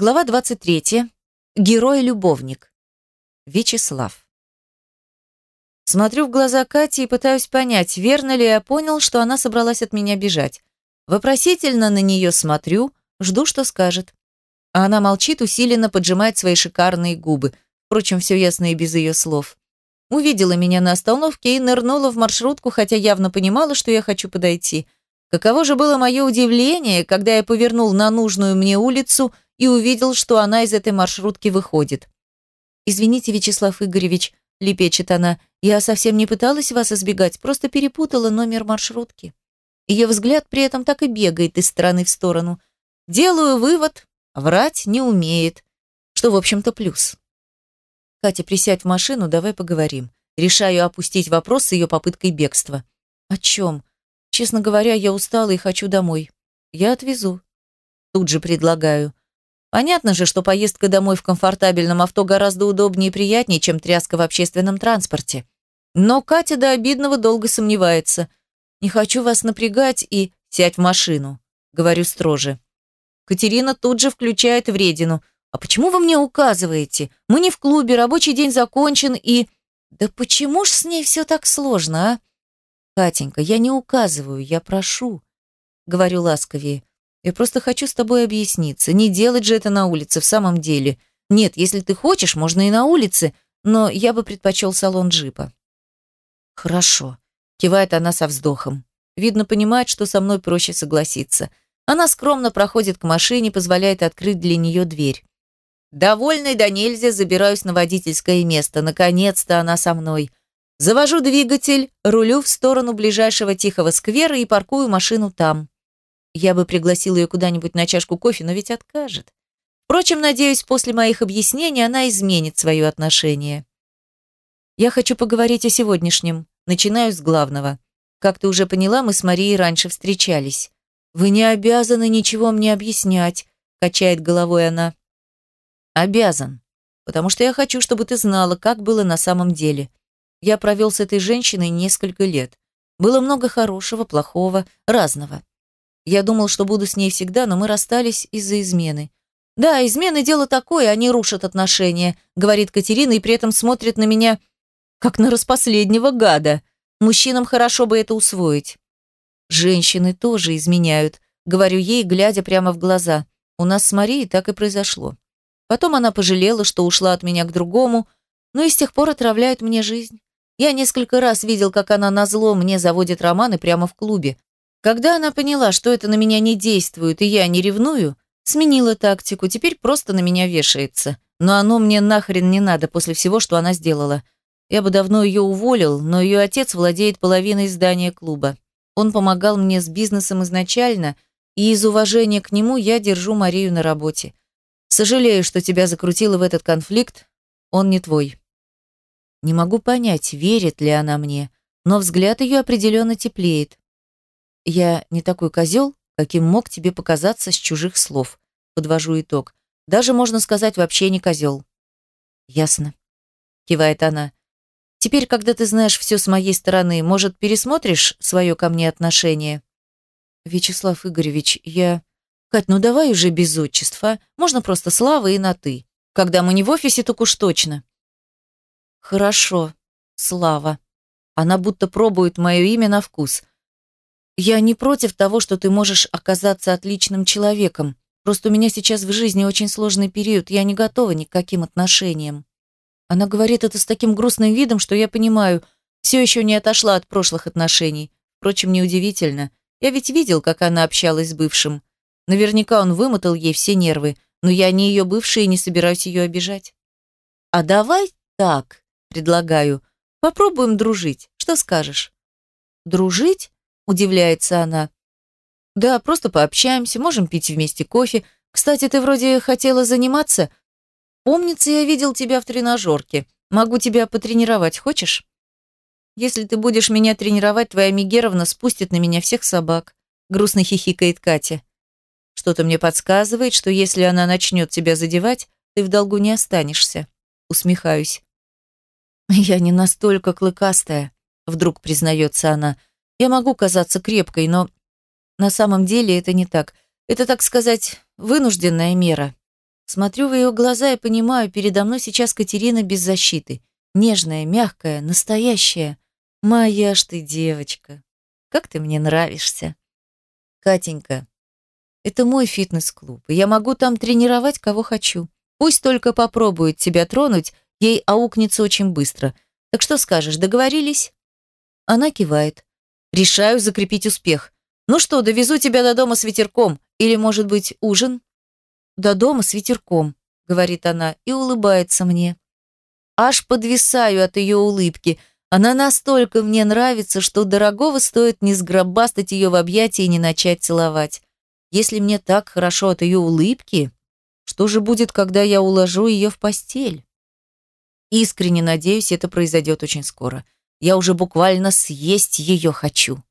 Глава 23. Герой-любовник. Вячеслав. Смотрю в глаза Кати и пытаюсь понять, верно ли я понял, что она собралась от меня бежать. Вопросительно на нее смотрю, жду, что скажет. А она молчит, усиленно поджимает свои шикарные губы. Впрочем, все ясно и без ее слов. Увидела меня на остановке и нырнула в маршрутку, хотя явно понимала, что я хочу подойти. Каково же было мое удивление, когда я повернул на нужную мне улицу – и увидел, что она из этой маршрутки выходит. «Извините, Вячеслав Игоревич», — лепечет она, «я совсем не пыталась вас избегать, просто перепутала номер маршрутки». Ее взгляд при этом так и бегает из стороны в сторону. Делаю вывод, врать не умеет, что, в общем-то, плюс. «Катя, присядь в машину, давай поговорим». Решаю опустить вопрос с ее попыткой бегства. «О чем? Честно говоря, я устала и хочу домой. Я отвезу». Тут же предлагаю. Понятно же, что поездка домой в комфортабельном авто гораздо удобнее и приятнее, чем тряска в общественном транспорте. Но Катя до обидного долго сомневается. «Не хочу вас напрягать и сядь в машину», — говорю строже. Катерина тут же включает вредину. «А почему вы мне указываете? Мы не в клубе, рабочий день закончен и...» «Да почему ж с ней все так сложно, а?» «Катенька, я не указываю, я прошу», — говорю ласковее. Я просто хочу с тобой объясниться. Не делать же это на улице в самом деле. Нет, если ты хочешь, можно и на улице, но я бы предпочел салон джипа». «Хорошо», — кивает она со вздохом. Видно, понимает, что со мной проще согласиться. Она скромно проходит к машине, позволяет открыть для нее дверь. Довольный до нельзя, забираюсь на водительское место. Наконец-то она со мной. Завожу двигатель, рулю в сторону ближайшего тихого сквера и паркую машину там. Я бы пригласил ее куда-нибудь на чашку кофе, но ведь откажет. Впрочем, надеюсь, после моих объяснений она изменит свое отношение. Я хочу поговорить о сегодняшнем. Начинаю с главного. Как ты уже поняла, мы с Марией раньше встречались. Вы не обязаны ничего мне объяснять, качает головой она. Обязан, потому что я хочу, чтобы ты знала, как было на самом деле. Я провел с этой женщиной несколько лет. Было много хорошего, плохого, разного. Я думал, что буду с ней всегда, но мы расстались из-за измены. Да, измены дело такое, они рушат отношения, говорит Катерина и при этом смотрит на меня как на распоследнего гада. Мужчинам хорошо бы это усвоить. Женщины тоже изменяют, говорю ей, глядя прямо в глаза. У нас с Марией так и произошло. Потом она пожалела, что ушла от меня к другому, но и с тех пор отравляет мне жизнь. Я несколько раз видел, как она назло мне заводит романы прямо в клубе. Когда она поняла, что это на меня не действует и я не ревную, сменила тактику, теперь просто на меня вешается. Но оно мне нахрен не надо после всего, что она сделала. Я бы давно ее уволил, но ее отец владеет половиной здания клуба. Он помогал мне с бизнесом изначально, и из уважения к нему я держу Марию на работе. Сожалею, что тебя закрутило в этот конфликт. Он не твой. Не могу понять, верит ли она мне, но взгляд ее определенно теплеет. Я не такой козел, каким мог тебе показаться с чужих слов. Подвожу итог. Даже, можно сказать, вообще не козел. Ясно. Кивает она. Теперь, когда ты знаешь все с моей стороны, может, пересмотришь свое ко мне отношение? Вячеслав Игоревич, я... Кать, ну давай уже без отчества? Можно просто Слава и на «ты». Когда мы не в офисе, так уж точно. Хорошо, Слава. Она будто пробует мое имя на вкус. Я не против того, что ты можешь оказаться отличным человеком. Просто у меня сейчас в жизни очень сложный период, я не готова ни к каким отношениям. Она говорит это с таким грустным видом, что я понимаю, все еще не отошла от прошлых отношений. Впрочем, неудивительно. Я ведь видел, как она общалась с бывшим. Наверняка он вымотал ей все нервы, но я не ее бывшая и не собираюсь ее обижать. А давай так, предлагаю. Попробуем дружить. Что скажешь? Дружить? Удивляется она. Да, просто пообщаемся, можем пить вместе кофе. Кстати, ты вроде хотела заниматься. Помнится, я видел тебя в тренажерке. Могу тебя потренировать, хочешь? Если ты будешь меня тренировать, твоя Мигеровна спустит на меня всех собак. Грустно хихикает Катя. Что-то мне подсказывает, что если она начнет тебя задевать, ты в долгу не останешься. Усмехаюсь. Я не настолько клыкастая, вдруг признается она. Я могу казаться крепкой, но на самом деле это не так. Это, так сказать, вынужденная мера. Смотрю в ее глаза и понимаю, передо мной сейчас Катерина без защиты. Нежная, мягкая, настоящая. Моя ж ты девочка. Как ты мне нравишься. Катенька, это мой фитнес-клуб, и я могу там тренировать кого хочу. Пусть только попробует тебя тронуть, ей аукнется очень быстро. Так что скажешь, договорились? Она кивает. Решаю закрепить успех. Ну что, довезу тебя до дома с ветерком. Или, может быть, ужин? До дома с ветерком, говорит она и улыбается мне. Аж подвисаю от ее улыбки. Она настолько мне нравится, что дорогого стоит не сгробастать ее в объятия и не начать целовать. Если мне так хорошо от ее улыбки, что же будет, когда я уложу ее в постель? Искренне надеюсь, это произойдет очень скоро. Я уже буквально съесть ее хочу.